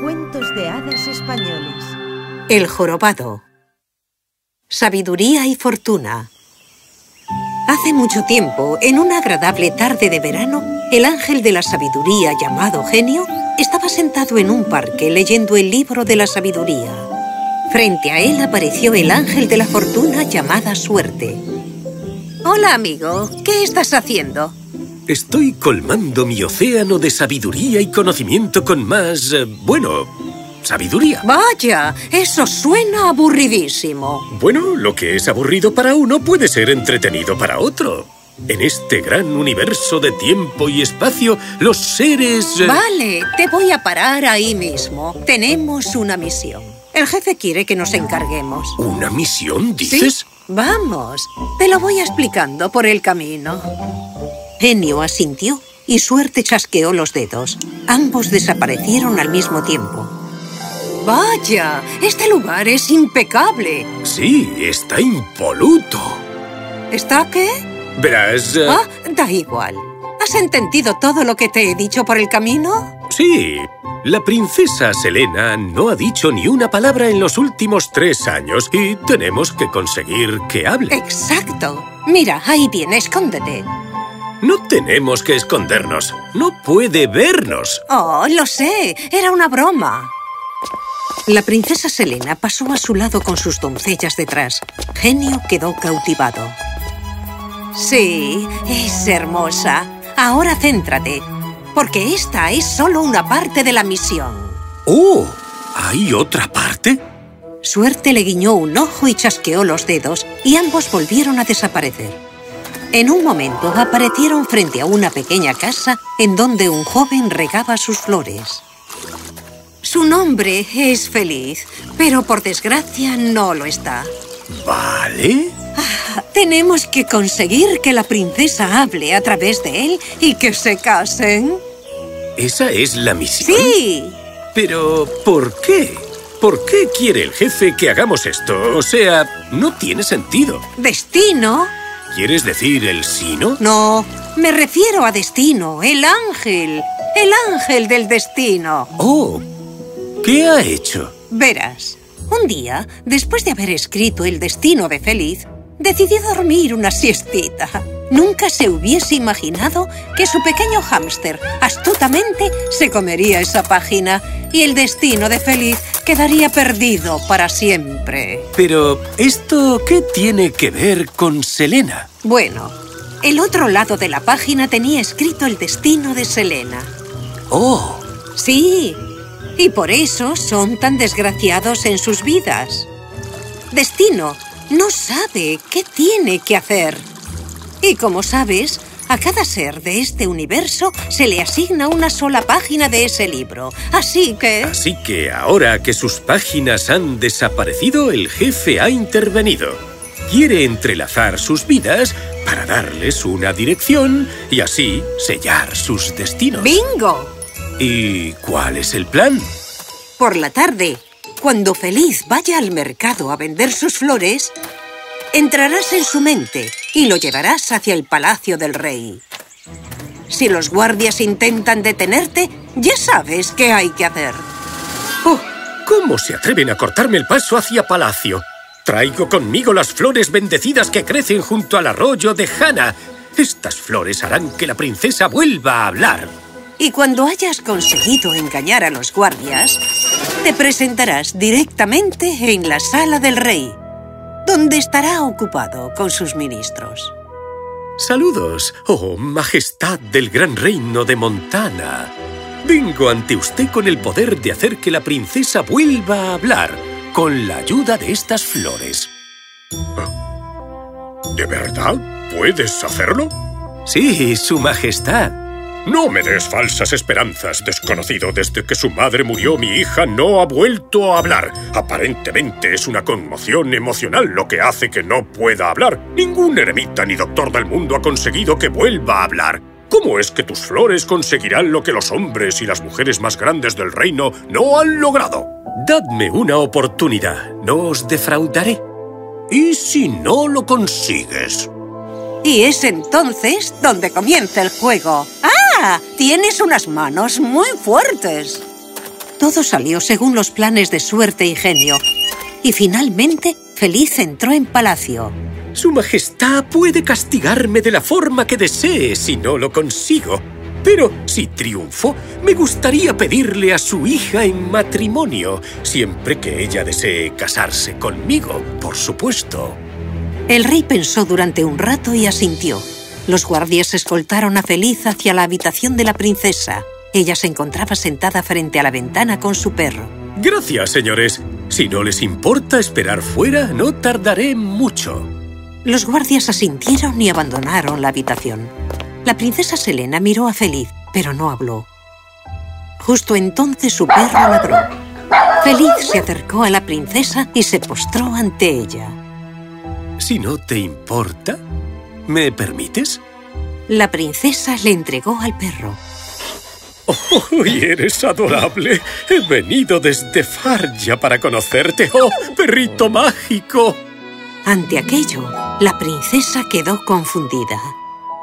Cuentos de hadas españoles. El jorobado. Sabiduría y fortuna. Hace mucho tiempo, en una agradable tarde de verano, el ángel de la sabiduría llamado Genio estaba sentado en un parque leyendo el libro de la sabiduría. Frente a él apareció el ángel de la fortuna llamada Suerte. Hola, amigo. ¿Qué estás haciendo? Estoy colmando mi océano de sabiduría y conocimiento con más... eh, bueno, sabiduría. Vaya, eso suena aburridísimo. Bueno, lo que es aburrido para uno puede ser entretenido para otro. En este gran universo de tiempo y espacio, los seres... eh, Vale, te voy a parar ahí mismo. Tenemos una misión. El jefe quiere que nos encarguemos. ¿Una misión, dices? ¿Sí? Vamos, te lo voy explicando por el camino. Genio asintió y Suerte chasqueó los dedos. Ambos desaparecieron al mismo tiempo. ¡Vaya! Este lugar es impecable. Sí, está impoluto. ¿Está qué? Verás... eh, Ah, da igual. ¿Has entendido todo lo que te he dicho por el camino? Sí, la princesa Selena no ha dicho ni una palabra en los últimos tres años y tenemos que conseguir que hable. Exacto. Mira, ahí viene, escóndete. No tenemos que escondernos. No puede vernos. Oh, lo sé. Era una broma. La princesa Selena pasó a su lado con sus doncellas detrás. Genio quedó cautivado. Sí, es hermosa. Ahora céntrate, porque esta es solo una parte de la misión. ¡Oh! ¿Hay otra parte? Suerte le guiñó un ojo y chasqueó los dedos, y ambos volvieron a desaparecer. En un momento aparecieron frente a una pequeña casa en donde un joven regaba sus flores. Su nombre es Feliz, pero por desgracia no lo está. ¿Vale? Tenemos que conseguir que la princesa hable a través de él y que se casen. ¿Esa es la misión? ¡Sí! Pero, ¿por qué? ¿Por qué quiere el jefe que hagamos esto? O sea, no tiene sentido. ¿Destino? ¿Quieres decir el sino? No, me refiero a Destino, el ángel. El ángel del destino. ¡Oh! ¿Qué ha hecho? Verás, un día, después de haber escrito El destino de Feliz, decidí dormir una siestita. Nunca se hubiese imaginado que su pequeño hámster astutamente se comería esa página y el destino de Feliz quedaría perdido para siempre. Pero, ¿esto qué tiene que ver con Selena? Bueno, el otro lado de la página tenía escrito el destino de Selena. ¡Oh! Sí, y por eso son tan desgraciados en sus vidas. Destino no sabe qué tiene que hacer. Y como sabes, a cada ser de este universo se le asigna una sola página de ese libro. Así que... Así que ahora que sus páginas han desaparecido, el jefe ha intervenido. Quiere entrelazar sus vidas para darles una dirección y así sellar sus destinos. ¡Bingo! ¿Y cuál es el plan? Por la tarde, cuando Feliz vaya al mercado a vender sus flores, entrarás en su mente y lo llevarás hacia el palacio del rey. Si los guardias intentan detenerte, ya sabes qué hay que hacer. ¡Oh! ¿Cómo se atreven a cortarme el paso hacia palacio? Traigo conmigo las flores bendecidas que crecen junto al arroyo de Hana. Estas flores harán que la princesa vuelva a hablar. Y cuando hayas conseguido engañar a los guardias, te presentarás directamente en la sala del rey, donde estará ocupado con sus ministros. Saludos, oh majestad del gran reino de Montana. Vengo ante usted con el poder de hacer que la princesa vuelva a hablar, con la ayuda de estas flores. ¿De verdad? ¿Puedes hacerlo? Sí, su majestad. No me des falsas esperanzas, desconocido. Desde que su madre murió, mi hija no ha vuelto a hablar. Aparentemente es una conmoción emocional lo que hace que no pueda hablar. Ningún eremita ni doctor del mundo ha conseguido que vuelva a hablar. ¿Cómo es que tus flores conseguirán lo que los hombres y las mujeres más grandes del reino no han logrado? Dadme una oportunidad, no os defraudaré. ¿Y si no lo consigues? Y es entonces donde comienza el juego. ¡Ah! Tienes unas manos muy fuertes. Todo salió según los planes de suerte y genio. Y finalmente, Feliz entró en palacio. Su Majestad puede castigarme de la forma que desee si no lo consigo. Pero si triunfo, me gustaría pedirle a su hija en matrimonio, siempre que ella desee casarse conmigo, por supuesto. El rey pensó durante un rato y asintió. Los guardias escoltaron a Feliz hacia la habitación de la princesa. Ella se encontraba sentada frente a la ventana con su perro. Gracias, señores. Si no les importa esperar fuera, no tardaré mucho. Los guardias asintieron y abandonaron la habitación. La princesa Selena miró a Feliz, pero no habló. Justo entonces su perro ladró. Feliz se acercó a la princesa y se postró ante ella. Si no te importa, ¿me permites? La princesa le entregó al perro. ¡Oh, eres adorable! He venido desde Farja para conocerte. ¡Oh, perrito mágico! Ante aquello, la princesa quedó confundida.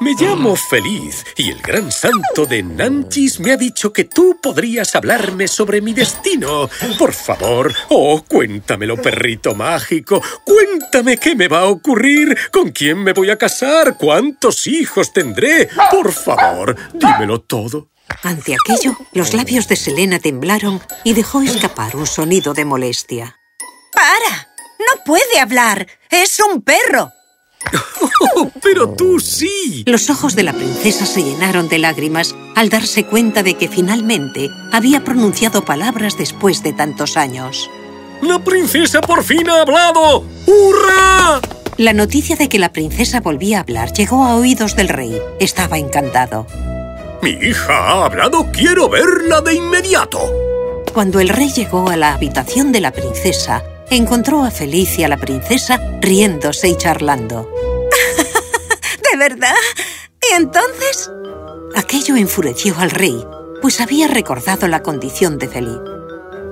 Me llamo Feliz y el gran santo de Nanchis me ha dicho que tú podrías hablarme sobre mi destino. Por favor, oh, cuéntamelo, perrito mágico. Cuéntame qué me va a ocurrir, con quién me voy a casar, cuántos hijos tendré. Por favor, dímelo todo. Ante aquello, los labios de Selena temblaron y dejó escapar un sonido de molestia. ¡Para! ¡No puede hablar! ¡Es un perro! Oh, ¡Pero tú sí! Los ojos de la princesa se llenaron de lágrimas al darse cuenta de que finalmente había pronunciado palabras después de tantos años. ¡La princesa por fin ha hablado! ¡Hurra! La noticia de que la princesa volvía a hablar llegó a oídos del rey. Estaba encantado. ¡Mi hija ha hablado! ¡Quiero verla de inmediato! Cuando el rey llegó a la habitación de la princesa, encontró a Felicia la princesa riéndose y charlando. ¿De verdad? ¿Y entonces? Aquello enfureció al rey, pues había recordado la condición de Feliz.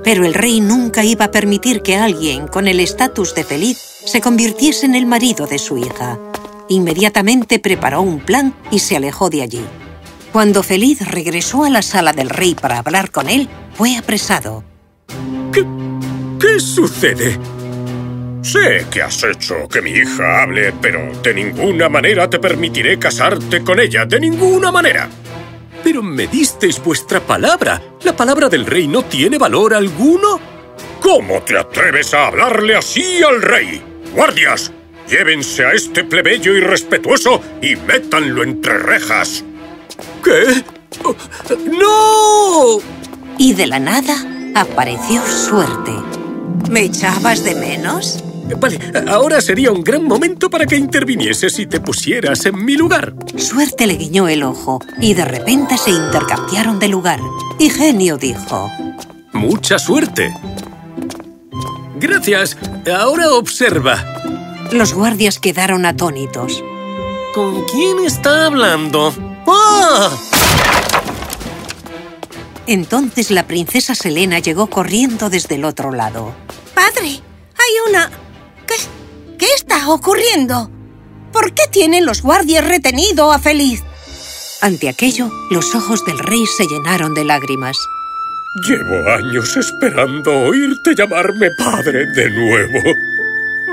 Pero el rey nunca iba a permitir que alguien con el estatus de Feliz se convirtiese en el marido de su hija. Inmediatamente preparó un plan y se alejó de allí. Cuando Feliz regresó a la sala del rey para hablar con él, fue apresado. ¿Qué, sucede? Sé que has hecho que mi hija hable, pero de ninguna manera te permitiré casarte con ella. ¡De ninguna manera! Pero me disteis vuestra palabra. ¿La palabra del rey no tiene valor alguno? ¿Cómo te atreves a hablarle así al rey? ¡Guardias! Llévense a este plebeyo irrespetuoso y métanlo entre rejas. ¿Qué? ¡No! Y de la nada apareció suerte. ¿Me echabas de menos? Vale, ahora sería un gran momento para que intervinieses y te pusieras en mi lugar. Suerte le guiñó el ojo y de repente se intercambiaron de lugar. Y Genio dijo... Mucha suerte. Gracias. Ahora observa. Los guardias quedaron atónitos. ¿Con quién está hablando? ¡Ah! Entonces la princesa Selena llegó corriendo desde el otro lado. ¡Padre! ¡Hay una... ¿Qué, qué está ocurriendo? ¿Por qué tienen los guardias retenido a Feliz? Ante aquello, los ojos del rey se llenaron de lágrimas. Llevo años esperando oírte llamarme padre de nuevo.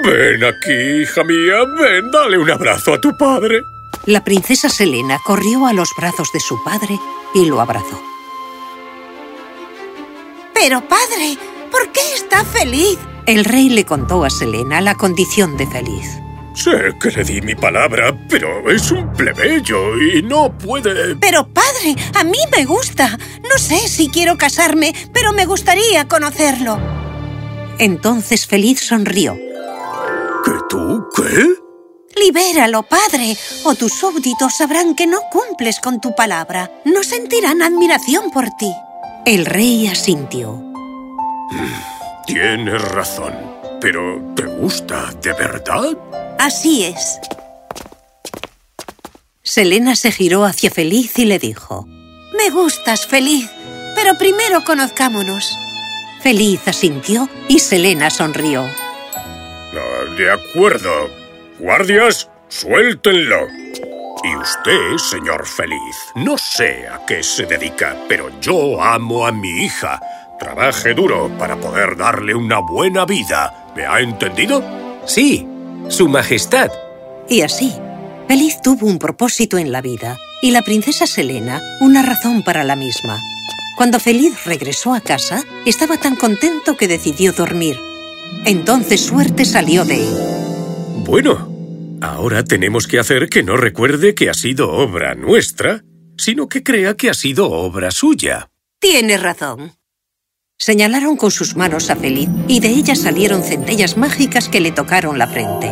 Ven aquí, hija mía, ven, dale un abrazo a tu padre. La princesa Selena corrió a los brazos de su padre y lo abrazó. Pero, padre, ¿por qué está feliz? El rey le contó a Selena la condición de Feliz. Sé que le di mi palabra, pero es un plebeyo y no puede... Pero, padre, a mí me gusta. No sé si quiero casarme, pero me gustaría conocerlo. Entonces Feliz sonrió. ¿Que tú qué? Libéralo, padre, o tus súbditos sabrán que no cumples con tu palabra. No sentirán admiración por ti. El rey asintió. Tienes razón, pero ¿te gusta de verdad? Así es. Selena se giró hacia Feliz y le dijo. Me gustas, Feliz, pero primero conozcámonos. Feliz asintió y Selena sonrió. Ah, de acuerdo. Guardias, suéltenlo. Y usted, señor Feliz, no sé a qué se dedica, pero yo amo a mi hija. Trabaje duro para poder darle una buena vida. ¿Me ha entendido? Sí, su majestad. Y así, Feliz tuvo un propósito en la vida y la princesa Selena una razón para la misma. Cuando Feliz regresó a casa, estaba tan contento que decidió dormir. Entonces suerte salió de él. Bueno, ahora tenemos que hacer que no recuerde que ha sido obra nuestra, sino que crea que ha sido obra suya. Tienes razón. Señalaron con sus manos a Feliz y de ellas salieron centellas mágicas que le tocaron la frente.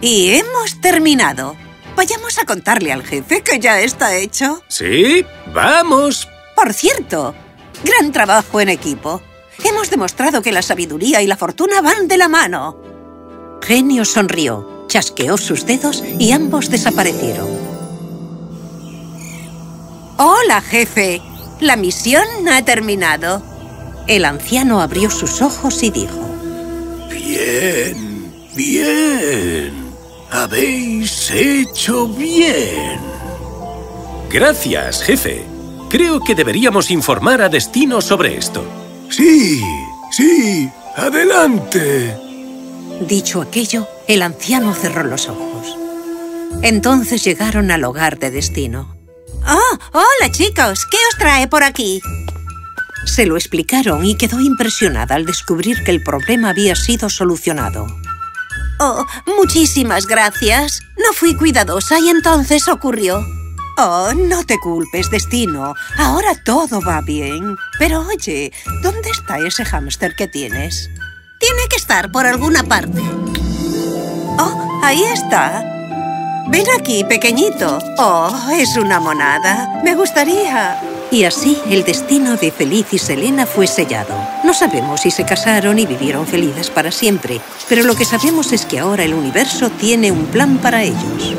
Y hemos terminado. Vayamos a contarle al jefe que ya está hecho. ¿Sí? ¡Vamos! Por cierto, gran trabajo en equipo. Hemos demostrado que la sabiduría y la fortuna van de la mano. Genio sonrió, chasqueó sus dedos y ambos desaparecieron. ¡Hola, jefe! La misión ha terminado. El anciano abrió sus ojos y dijo... Bien, bien. Habéis hecho bien. Gracias, jefe. Creo que deberíamos informar a Destino sobre esto. Sí, sí, adelante. Dicho aquello, el anciano cerró los ojos. Entonces llegaron al hogar de Destino. ¡Oh! ¡Hola, chicos! ¿Qué os trae por aquí? Se lo explicaron y quedó impresionada al descubrir que el problema había sido solucionado. Oh, muchísimas gracias. No fui cuidadosa y entonces ocurrió. Oh, no te culpes, Destino. Ahora todo va bien. Pero oye, ¿dónde está ese hámster que tienes? Tiene que estar por alguna parte. Ahí está. Ven aquí, pequeñito. Oh, es una monada. Me gustaría... Y así el destino de Feliz y Selena fue sellado. No sabemos si se casaron y vivieron felices para siempre, pero lo que sabemos es que ahora el universo tiene un plan para ellos.